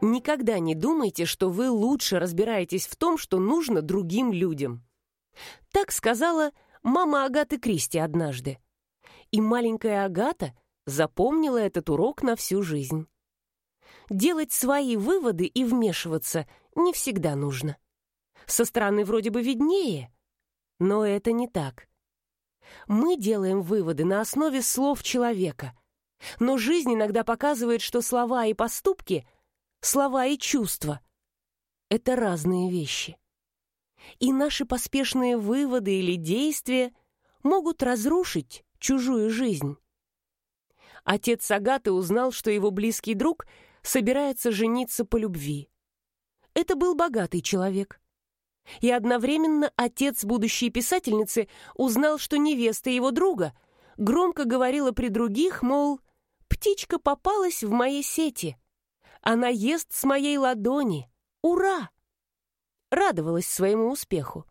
Никогда не думайте, что вы лучше разбираетесь в том, что нужно другим людям. Так сказала мама Агаты Кристи однажды. И маленькая Агата запомнила этот урок на всю жизнь. Делать свои выводы и вмешиваться не всегда нужно. Со стороны вроде бы виднее, но это не так. Мы делаем выводы на основе слов человека, но жизнь иногда показывает, что слова и поступки — слова и чувства — это разные вещи. И наши поспешные выводы или действия могут разрушить чужую жизнь. Отец Агаты узнал, что его близкий друг собирается жениться по любви. Это был богатый человек. И одновременно отец будущей писательницы узнал, что невеста его друга громко говорила при других, мол, «Птичка попалась в мои сети». Она ест с моей ладони. Ура!» Радовалась своему успеху.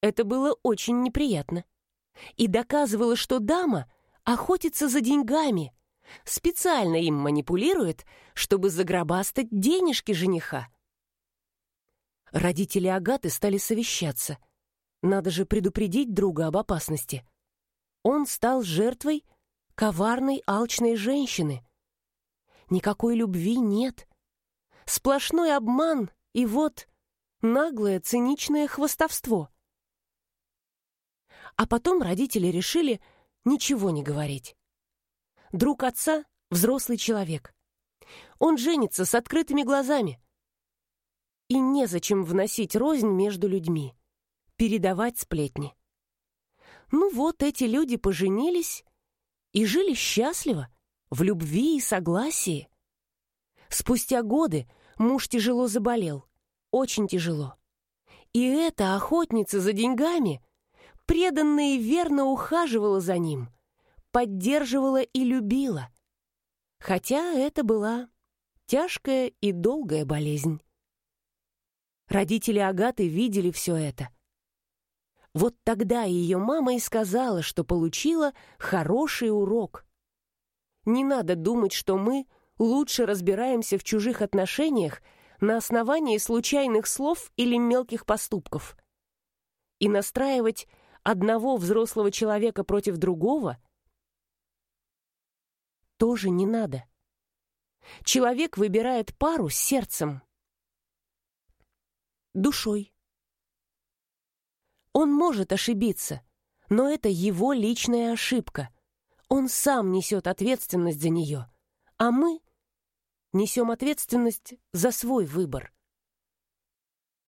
Это было очень неприятно. И доказывало, что дама охотится за деньгами, специально им манипулирует, чтобы загробастать денежки жениха. Родители Агаты стали совещаться. Надо же предупредить друга об опасности. Он стал жертвой коварной алчной женщины — Никакой любви нет. Сплошной обман и вот наглое циничное хвостовство. А потом родители решили ничего не говорить. Друг отца — взрослый человек. Он женится с открытыми глазами. И незачем вносить рознь между людьми, передавать сплетни. Ну вот эти люди поженились и жили счастливо, в любви и согласии. Спустя годы муж тяжело заболел, очень тяжело. И эта охотница за деньгами преданно и верно ухаживала за ним, поддерживала и любила. Хотя это была тяжкая и долгая болезнь. Родители Агаты видели все это. Вот тогда ее мама и сказала, что получила хороший урок — не надо думать, что мы лучше разбираемся в чужих отношениях на основании случайных слов или мелких поступков. И настраивать одного взрослого человека против другого тоже не надо. Человек выбирает пару с сердцем, душой. Он может ошибиться, но это его личная ошибка — он сам несет ответственность за нее, а мы несем ответственность за свой выбор.